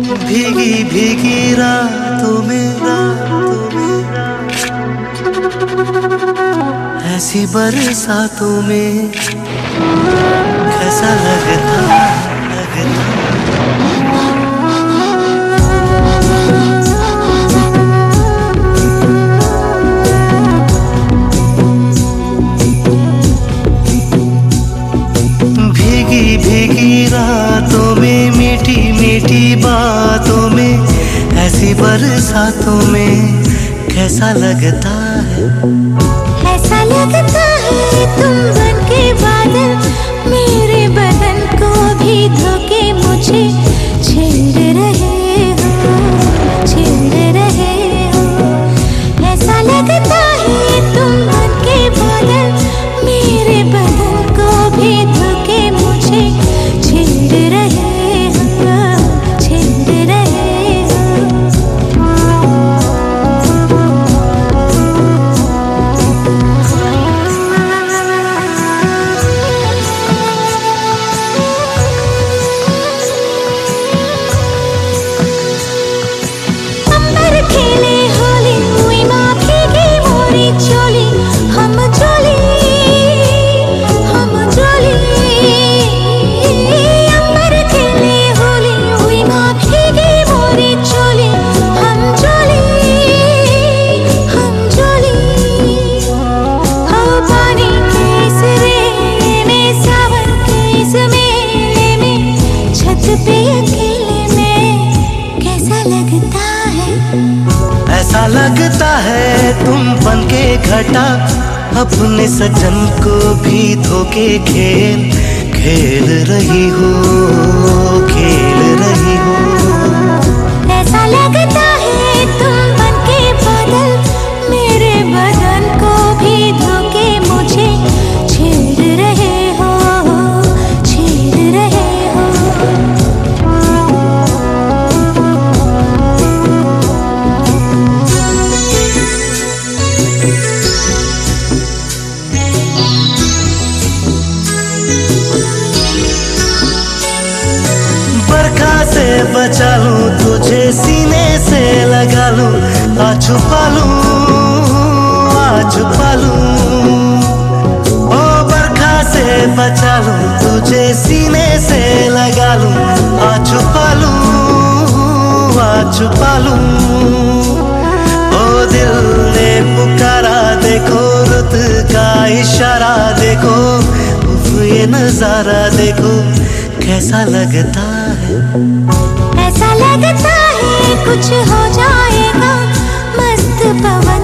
भीगी भीगी रातों में रातों में। ऐसी बरसातों में। कैसा लगता लगता भीगी भीगी रातों में मीठी मीठी बातों में, ऐसी बरसातों में, कैसा लगता है? ऐसा लगता है तुम बन के बादल लगता है तुम बन के घटा, अपने सजन को भी धोके खेल खेल रही हो, खेल रही हो। से बचा लूँ तुझे सीने से लगा लूँ आ छुपा लूँ आ छुपा लूँ। ओ बरखा से बचा लूँ, तुझे सीने से लगा लूँ आ छुपा लूँ आ छुपा लूँ। ओ दिल ने पुकारा, देखो रुत का इशारा, देखो ये नज़ारा, देखो कैसा लगता है। ऐसा लगता है कुछ हो जाएगा। मस्त पवन